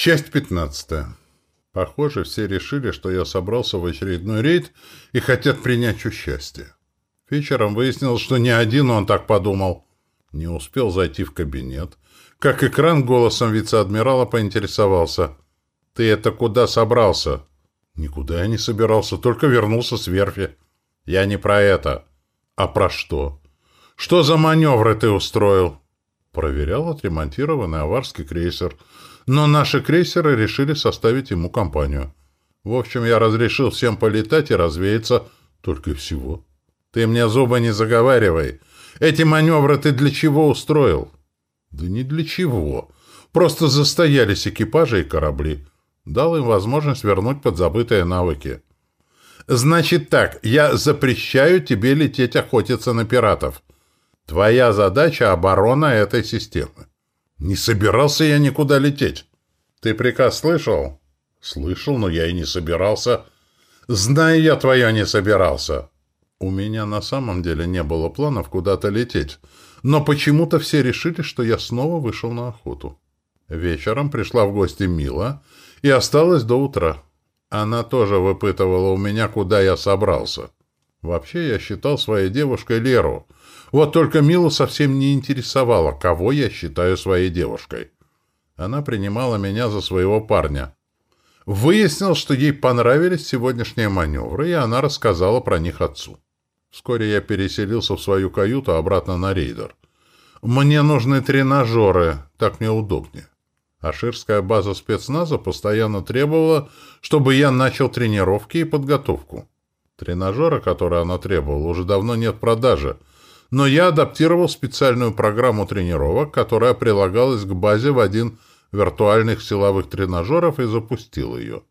Часть 15. Похоже, все решили, что я собрался в очередной рейд и хотят принять участие. Вечером выяснилось, что не один он так подумал. Не успел зайти в кабинет, как экран голосом вице-адмирала поинтересовался. «Ты это куда собрался?» «Никуда я не собирался, только вернулся с верфи». «Я не про это». «А про что?» «Что за маневры ты устроил?» Проверял отремонтированный аварский крейсер – но наши крейсеры решили составить ему компанию. В общем, я разрешил всем полетать и развеяться, только и всего. Ты мне зубы не заговаривай. Эти маневры ты для чего устроил? Да не для чего. Просто застоялись экипажи и корабли. Дал им возможность вернуть подзабытые навыки. Значит так, я запрещаю тебе лететь охотиться на пиратов. Твоя задача — оборона этой системы. Не собирался я никуда лететь. Ты приказ слышал? Слышал, но я и не собирался. Знаю я твое не собирался. У меня на самом деле не было планов куда-то лететь, но почему-то все решили, что я снова вышел на охоту. Вечером пришла в гости Мила и осталась до утра. Она тоже выпытывала у меня, куда я собрался. Вообще, я считал своей девушкой Леру — вот только Милу совсем не интересовало, кого я считаю своей девушкой. Она принимала меня за своего парня. Выяснил, что ей понравились сегодняшние маневры, и она рассказала про них отцу. Вскоре я переселился в свою каюту обратно на рейдер. Мне нужны тренажеры, так мне удобнее. Аширская база спецназа постоянно требовала, чтобы я начал тренировки и подготовку. Тренажеры, которые она требовала, уже давно нет в продаже, но я адаптировал специальную программу тренировок, которая прилагалась к базе в один виртуальных силовых тренажеров и запустил ее.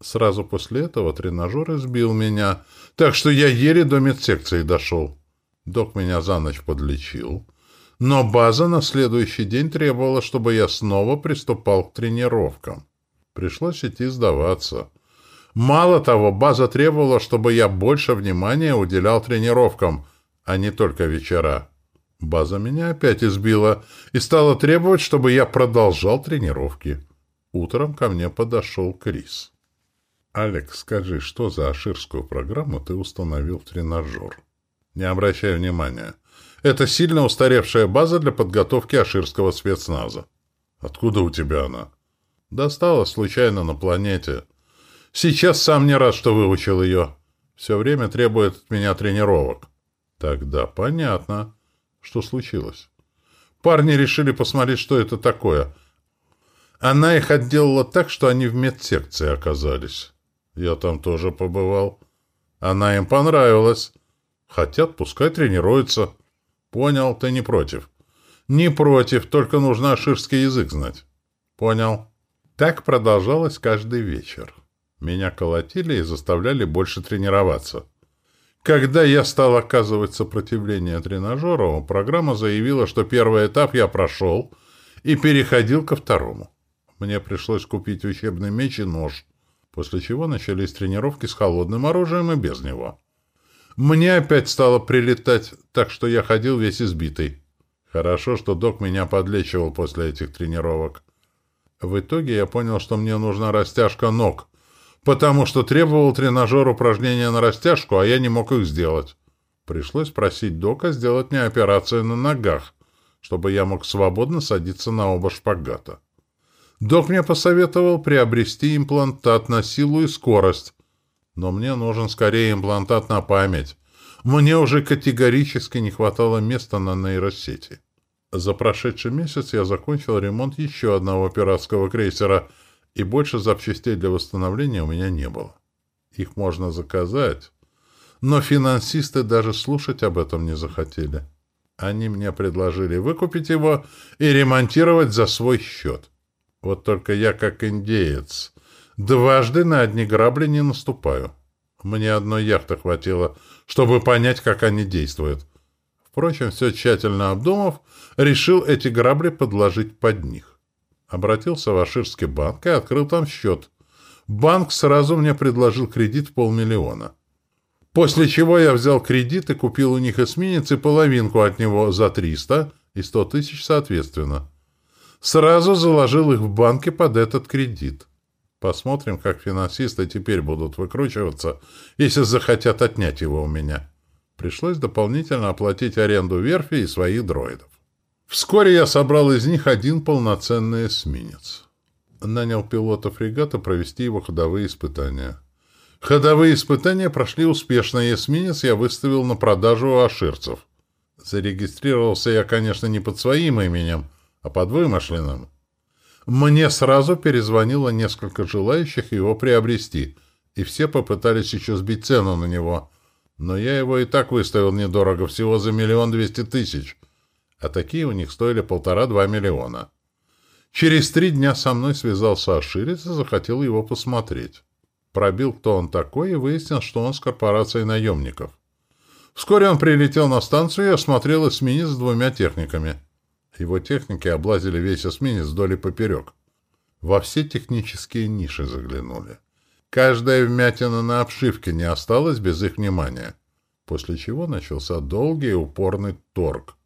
Сразу после этого тренажер избил меня, так что я еле до медсекции дошел. Док меня за ночь подлечил, но база на следующий день требовала, чтобы я снова приступал к тренировкам. Пришлось идти сдаваться. Мало того, база требовала, чтобы я больше внимания уделял тренировкам — а не только вечера. База меня опять избила и стала требовать, чтобы я продолжал тренировки. Утром ко мне подошел Крис. «Алекс, скажи, что за аширскую программу ты установил в тренажер?» «Не обращай внимания. Это сильно устаревшая база для подготовки аширского спецназа». «Откуда у тебя она?» «Достала случайно на планете. Сейчас сам не рад, что выучил ее. Все время требует от меня тренировок». Тогда понятно, что случилось. Парни решили посмотреть, что это такое. Она их отделала так, что они в медсекции оказались. Я там тоже побывал. Она им понравилась. Хотят, пускай тренируются. Понял, ты не против. Не против, только нужно аширский язык знать. Понял. Так продолжалось каждый вечер. Меня колотили и заставляли больше тренироваться. Когда я стал оказывать сопротивление тренажеру, программа заявила, что первый этап я прошел и переходил ко второму. Мне пришлось купить учебный меч и нож, после чего начались тренировки с холодным оружием и без него. Мне опять стало прилетать, так что я ходил весь избитый. Хорошо, что док меня подлечивал после этих тренировок. В итоге я понял, что мне нужна растяжка ног, потому что требовал тренажер упражнения на растяжку, а я не мог их сделать. Пришлось просить Дока сделать мне операцию на ногах, чтобы я мог свободно садиться на оба шпагата. Док мне посоветовал приобрести имплантат на силу и скорость, но мне нужен скорее имплантат на память. Мне уже категорически не хватало места на нейросети. За прошедший месяц я закончил ремонт еще одного пиратского крейсера — и больше запчастей для восстановления у меня не было. Их можно заказать, но финансисты даже слушать об этом не захотели. Они мне предложили выкупить его и ремонтировать за свой счет. Вот только я, как индеец, дважды на одни грабли не наступаю. Мне одной яхты хватило, чтобы понять, как они действуют. Впрочем, все тщательно обдумав, решил эти грабли подложить под них. Обратился в Аширский банк и открыл там счет. Банк сразу мне предложил кредит в полмиллиона. После чего я взял кредит и купил у них эсминец и половинку от него за 300 и 100 тысяч соответственно. Сразу заложил их в банке под этот кредит. Посмотрим, как финансисты теперь будут выкручиваться, если захотят отнять его у меня. Пришлось дополнительно оплатить аренду верфи и своих дроидов. Вскоре я собрал из них один полноценный эсминец. Нанял пилота фрегата провести его ходовые испытания. Ходовые испытания прошли успешно, и эсминец я выставил на продажу у аширцев. Зарегистрировался я, конечно, не под своим именем, а под вымышленным. Мне сразу перезвонило несколько желающих его приобрести, и все попытались еще сбить цену на него. Но я его и так выставил недорого, всего за миллион двести тысяч, а такие у них стоили полтора-два миллиона. Через три дня со мной связался Аширец и захотел его посмотреть. Пробил, кто он такой, и выяснил, что он с корпорацией наемников. Вскоре он прилетел на станцию и осмотрел эсминец с двумя техниками. Его техники облазили весь эсминец вдоль и поперек. Во все технические ниши заглянули. Каждая вмятина на обшивке не осталась без их внимания. После чего начался долгий и упорный торг.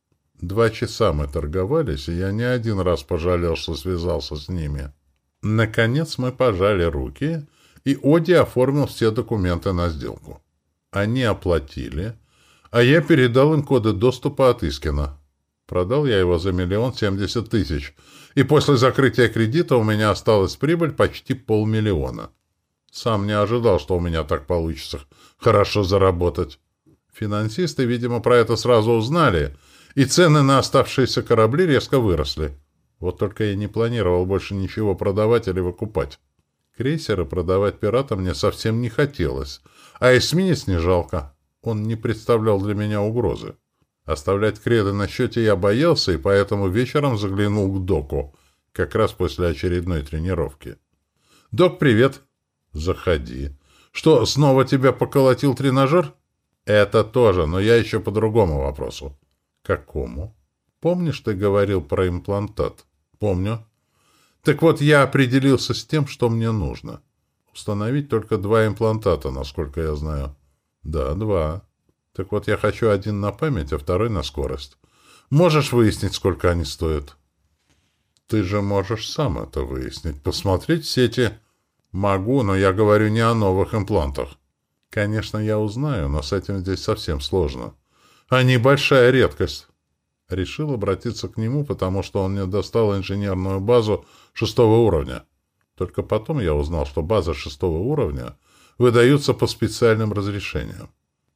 Два часа мы торговались, и я не один раз пожалел, что связался с ними. Наконец мы пожали руки, и Оди оформил все документы на сделку. Они оплатили, а я передал им коды доступа от Искина. Продал я его за миллион семьдесят тысяч, и после закрытия кредита у меня осталась прибыль почти полмиллиона. Сам не ожидал, что у меня так получится хорошо заработать. Финансисты, видимо, про это сразу узнали, и цены на оставшиеся корабли резко выросли. Вот только я не планировал больше ничего продавать или выкупать. Крейсеры продавать пиратам мне совсем не хотелось, а эсминец не жалко. Он не представлял для меня угрозы. Оставлять креды на счете я боялся, и поэтому вечером заглянул к доку, как раз после очередной тренировки. «Док, привет!» «Заходи». «Что, снова тебя поколотил тренажер?» «Это тоже, но я еще по другому вопросу». «Какому?» «Помнишь, ты говорил про имплантат?» «Помню». «Так вот, я определился с тем, что мне нужно. Установить только два имплантата, насколько я знаю». «Да, два». Так вот, я хочу один на память, а второй на скорость. Можешь выяснить, сколько они стоят? Ты же можешь сам это выяснить. Посмотреть в сети. Могу, но я говорю не о новых имплантах. Конечно, я узнаю, но с этим здесь совсем сложно. Они большая редкость. Решил обратиться к нему, потому что он мне достал инженерную базу шестого уровня. Только потом я узнал, что базы шестого уровня выдаются по специальным разрешениям.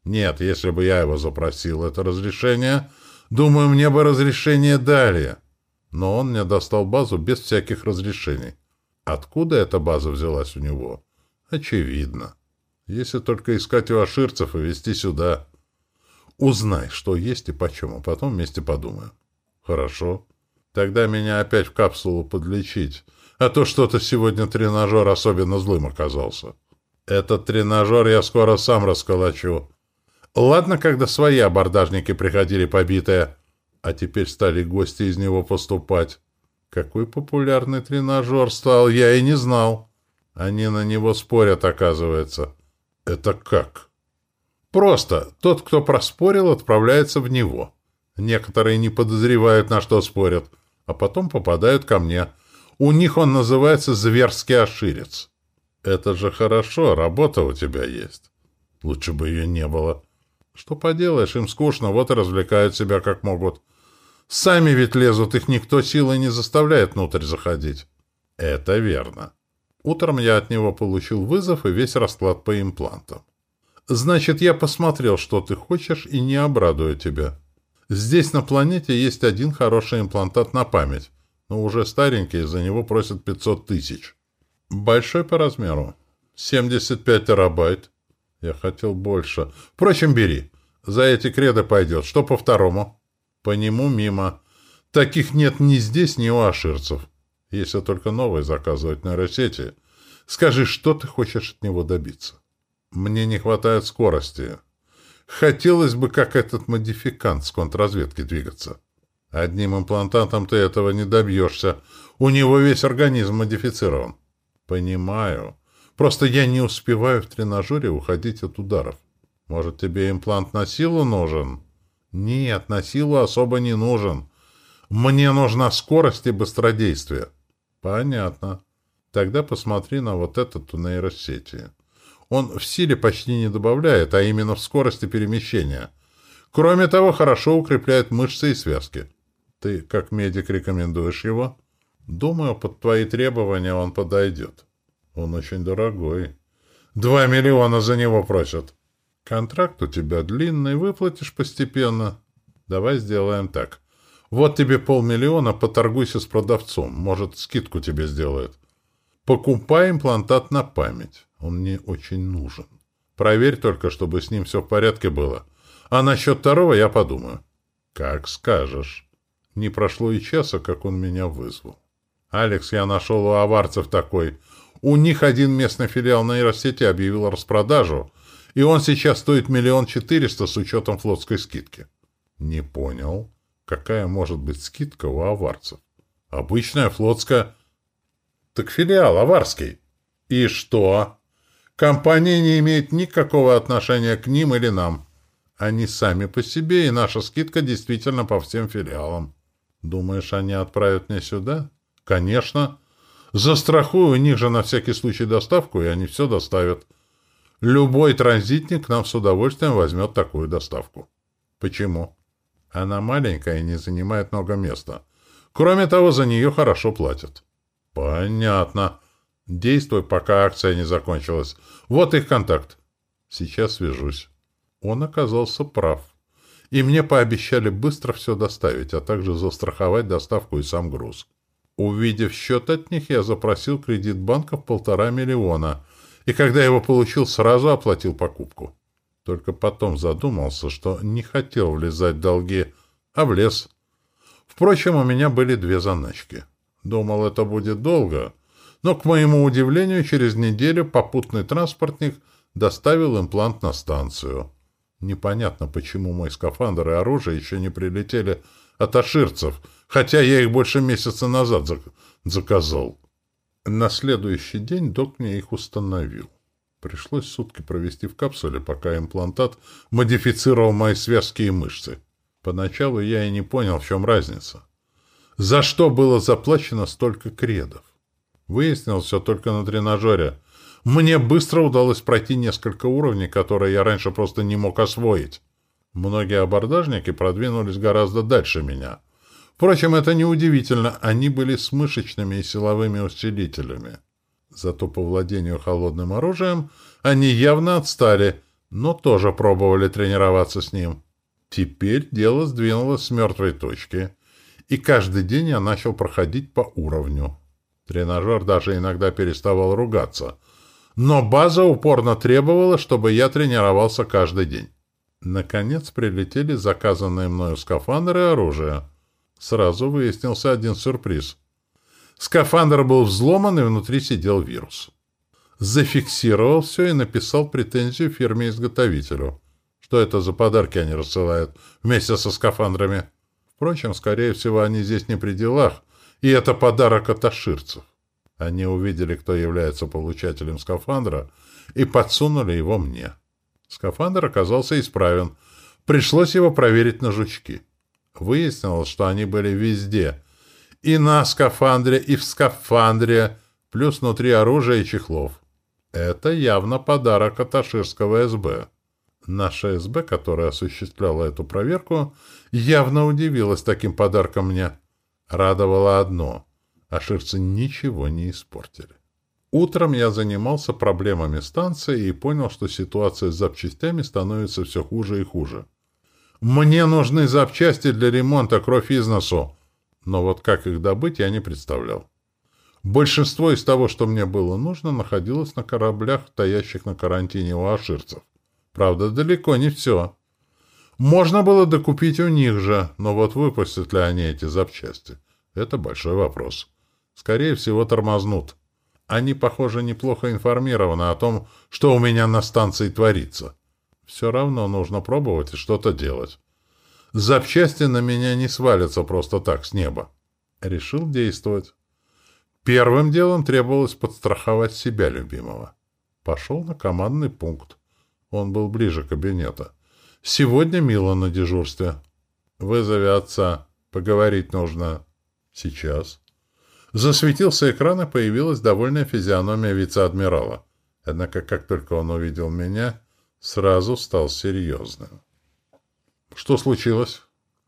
Нет, если бы я его запросил, это разрешение, думаю, мне бы разрешение дали. Но он мне достал базу без всяких разрешений. Откуда эта база взялась у него? Очевидно. Если только искать у аширцев и везти сюда. Узнай, что есть и почем, а потом вместе подумаем. Хорошо. Тогда меня опять в капсулу подлечить. А то что-то сегодня тренажер особенно злым оказался. Этот тренажер я скоро сам расколочу. Ладно, когда свои абордажники приходили побитые, а теперь стали гости из него поступать. Какой популярный тренажер стал, я и не знал. Они на него спорят, оказывается. Это как? Просто тот, кто проспорил, отправляется в него. Некоторые не подозревают, на что спорят, а потом попадают ко мне. У них он называется «зверский оширец». Это же хорошо, работа у тебя есть. Лучше бы ее не было. Что поделаешь, им скучно, вот и развлекают себя как могут. Сами ведь лезут, их никто силой не заставляет внутрь заходить. Это верно. Утром я от него получил вызов и весь расклад по имплантам. Значит, я посмотрел, что ты хочешь, и не обрадую тебя. Здесь на планете есть один хороший имплантат на память, но уже старенький, за него просят 500 тысяч. Большой по размеру. 75 терабайт. Я хотел больше. Впрочем, бери. За эти креды пойдет. Что по второму? По нему мимо. Таких нет ни здесь, ни у аширцев. Если только новые заказывать на нейросети. Скажи, что ты хочешь от него добиться? Мне не хватает скорости. Хотелось бы, как этот модификант с контрразведки двигаться. Одним имплантантом ты этого не добьешься. У него весь организм модифицирован. Понимаю. Просто я не успеваю в тренажере уходить от ударов. Может, тебе имплант на силу нужен? Нет, на силу особо не нужен. Мне нужна скорость и быстродействие. Понятно. Тогда посмотри на вот этот у нейросети. Он в силе почти не добавляет, а именно в скорости перемещения. Кроме того, хорошо укрепляет мышцы и связки. Ты, как медик, рекомендуешь его? Думаю, под твои требования он подойдет. Он очень дорогой. Два миллиона за него просят. Контракт у тебя длинный, выплатишь постепенно. Давай сделаем так. Вот тебе полмиллиона, поторгуйся с продавцом. Может, скидку тебе сделает. Покупай имплантат на память. Он мне очень нужен. Проверь только, чтобы с ним все в порядке было. А насчет второго я подумаю. Как скажешь. Не прошло и часа, как он меня вызвал. Алекс, я нашел у аварцев такой. У них один местный филиал нейросети объявил распродажу, и он сейчас стоит миллион четыреста с учетом флотской скидки. Не понял. Какая может быть скидка у аварцев? Обычная флотская... Так филиал аварский. И что? Компания не имеет никакого отношения к ним или нам. Они сами по себе, и наша скидка действительно по всем филиалам. Думаешь, они отправят мне сюда? Конечно. Застрахую у них же на всякий случай доставку, и они все доставят. Любой транзитник нам с удовольствием возьмет такую доставку. Почему? Она маленькая и не занимает много места. Кроме того, за нее хорошо платят. Понятно. Действуй, пока акция не закончилась. Вот их контакт. Сейчас свяжусь. Он оказался прав. И мне пообещали быстро все доставить, а также застраховать доставку и сам груз. Увидев счет от них, я запросил кредит банка в полтора миллиона, и когда его получил, сразу оплатил покупку. Только потом задумался, что не хотел влезать в долги, а влез. Впрочем, у меня были две заначки. Думал, это будет долго, но, к моему удивлению, через неделю попутный транспортник доставил имплант на станцию. Непонятно, почему мой скафандр и оружие еще не прилетели от аширцев, хотя я их больше месяца назад заказал. На следующий день док мне их установил. Пришлось сутки провести в капсуле, пока имплантат модифицировал мои связки и мышцы. Поначалу я и не понял, в чем разница. За что было заплачено столько кредов? Выяснил все только на тренажере — мне быстро удалось пройти несколько уровней, которые я раньше просто не мог освоить. Многие абордажники продвинулись гораздо дальше меня. Впрочем, это неудивительно, они были с мышечными и силовыми усилителями. Зато по владению холодным оружием они явно отстали, но тоже пробовали тренироваться с ним. Теперь дело сдвинулось с мертвой точки, и каждый день я начал проходить по уровню. Тренажер даже иногда переставал ругаться — но база упорно требовала, чтобы я тренировался каждый день. Наконец прилетели заказанные мною скафандры и оружие. Сразу выяснился один сюрприз. Скафандр был взломан, и внутри сидел вирус. Зафиксировал все и написал претензию фирме-изготовителю. Что это за подарки они рассылают вместе со скафандрами? Впрочем, скорее всего, они здесь не при делах, и это подарок от аширцев. Они увидели, кто является получателем скафандра, и подсунули его мне. Скафандр оказался исправен. Пришлось его проверить на жучки. Выяснилось, что они были везде. И на скафандре, и в скафандре, плюс внутри оружия и чехлов. Это явно подарок от Аширского СБ. Наша СБ, которая осуществляла эту проверку, явно удивилась таким подарком мне. Радовало одно — Аширцы ничего не испортили. Утром я занимался проблемами станции и понял, что ситуация с запчастями становится все хуже и хуже. Мне нужны запчасти для ремонта кровь из носу, но вот как их добыть, я не представлял. Большинство из того, что мне было нужно, находилось на кораблях, стоящих на карантине у аширцев. Правда, далеко не все. Можно было докупить у них же, но вот выпустят ли они эти запчасти? Это большой вопрос. Скорее всего, тормознут. Они, похоже, неплохо информированы о том, что у меня на станции творится. Все равно нужно пробовать и что-то делать. Запчасти на меня не свалятся просто так, с неба. Решил действовать. Первым делом требовалось подстраховать себя, любимого. Пошел на командный пункт. Он был ближе кабинета. Сегодня Мила на дежурстве. Вызови отца. Поговорить нужно. Сейчас. Засветился экран, и появилась довольная физиономия вице-адмирала. Однако, как только он увидел меня, сразу стал серьезным. Что случилось?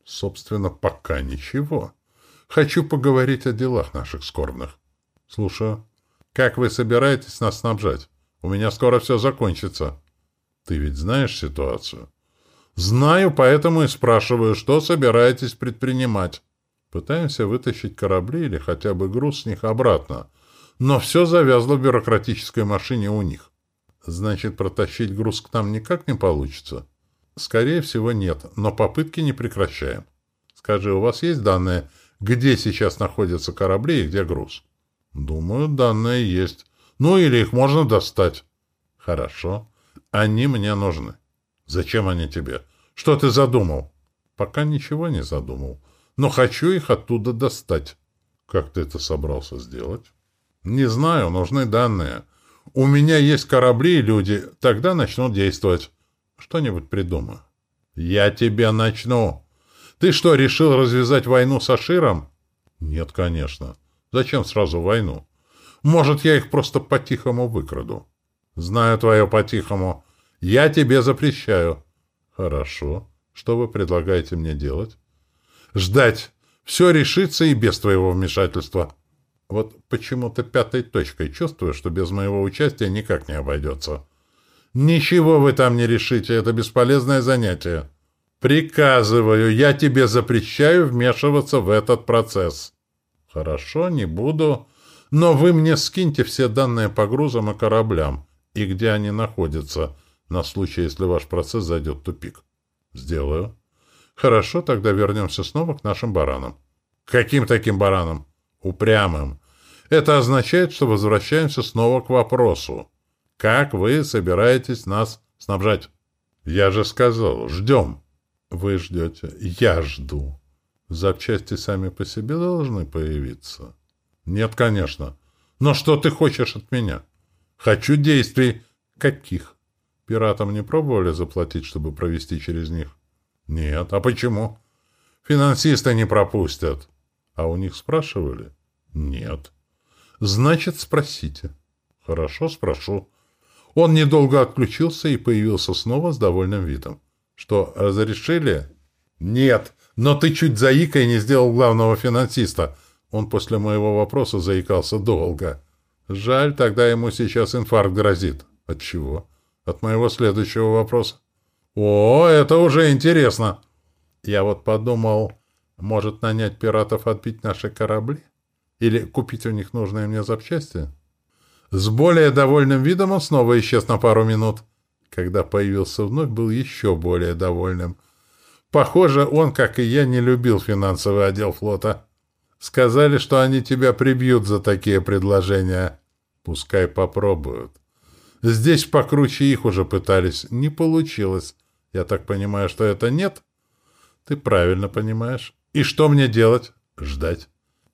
Собственно, пока ничего. Хочу поговорить о делах наших скорбных. Слушаю. Как вы собираетесь нас снабжать? У меня скоро все закончится. Ты ведь знаешь ситуацию? Знаю, поэтому и спрашиваю, что собираетесь предпринимать. Пытаемся вытащить корабли или хотя бы груз с них обратно. Но все завязло в бюрократической машине у них. Значит, протащить груз к нам никак не получится? Скорее всего, нет, но попытки не прекращаем. Скажи, у вас есть данные, где сейчас находятся корабли и где груз? Думаю, данные есть. Ну, или их можно достать. Хорошо. Они мне нужны. Зачем они тебе? Что ты задумал? Пока ничего не задумал. Но хочу их оттуда достать. Как ты это собрался сделать? Не знаю, нужны данные. У меня есть корабли и люди. Тогда начнут действовать. Что-нибудь придумаю. Я тебя начну. Ты что, решил развязать войну с Аширом? Нет, конечно. Зачем сразу войну? Может, я их просто по-тихому выкраду. Знаю твое по-тихому. Я тебе запрещаю. Хорошо. Что вы предлагаете мне делать? Ждать. Все решится и без твоего вмешательства. Вот почему-то пятой точкой чувствую, что без моего участия никак не обойдется. Ничего вы там не решите, это бесполезное занятие. Приказываю, я тебе запрещаю вмешиваться в этот процесс. Хорошо, не буду. Но вы мне скиньте все данные по грузам и кораблям, и где они находятся, на случай, если ваш процесс зайдет в тупик. Сделаю. Хорошо, тогда вернемся снова к нашим баранам. Каким таким баранам? Упрямым. Это означает, что возвращаемся снова к вопросу. Как вы собираетесь нас снабжать? Я же сказал, ждем. Вы ждете. Я жду. Запчасти сами по себе должны появиться. Нет, конечно. Но что ты хочешь от меня? Хочу действий. Каких? Пиратам не пробовали заплатить, чтобы провести через них? Нет. А почему? Финансисты не пропустят. А у них спрашивали? Нет. Значит, спросите. Хорошо, спрошу. Он недолго отключился и появился снова с довольным видом. Что, разрешили? Нет. Но ты чуть заикой не сделал главного финансиста. Он после моего вопроса заикался долго. Жаль, тогда ему сейчас инфаркт грозит. От чего? От моего следующего вопроса. О, это уже интересно. Я вот подумал, может нанять пиратов отбить наши корабли? Или купить у них нужные мне запчасти? С более довольным видом он снова исчез на пару минут. Когда появился вновь, был еще более довольным. Похоже, он, как и я, не любил финансовый отдел флота. Сказали, что они тебя прибьют за такие предложения. Пускай попробуют. Здесь покруче их уже пытались. Не получилось. Я так понимаю, что это нет? Ты правильно понимаешь. И что мне делать? Ждать.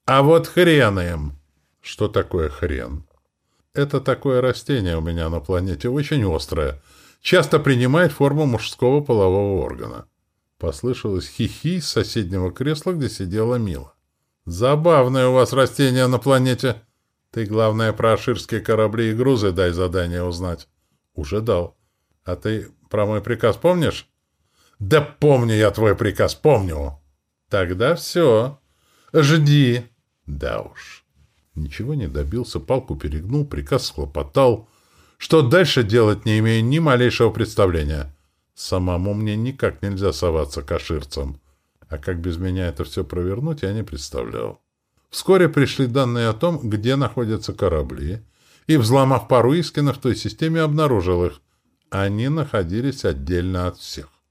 А вот хрен им. Что такое хрен? Это такое растение у меня на планете, очень острое. Часто принимает форму мужского полового органа. Послышалось хихи из соседнего кресла, где сидела Мила. «Забавное у вас растение на планете. Ты, главное, про аширские корабли и грузы дай задание узнать». «Уже дал. А ты про мой приказ помнишь?» «Да помню я твой приказ, помню». «Тогда все. Жди». «Да уж». Ничего не добился, палку перегнул, приказ схлопотал. Что дальше делать, не имею ни малейшего представления. Самому мне никак нельзя соваться к аширцам. А как без меня это все провернуть, я не представлял. Вскоре пришли данные о том, где находятся корабли, и, взломав пару искинов в той системе, обнаружил их. Они находились отдельно от всех.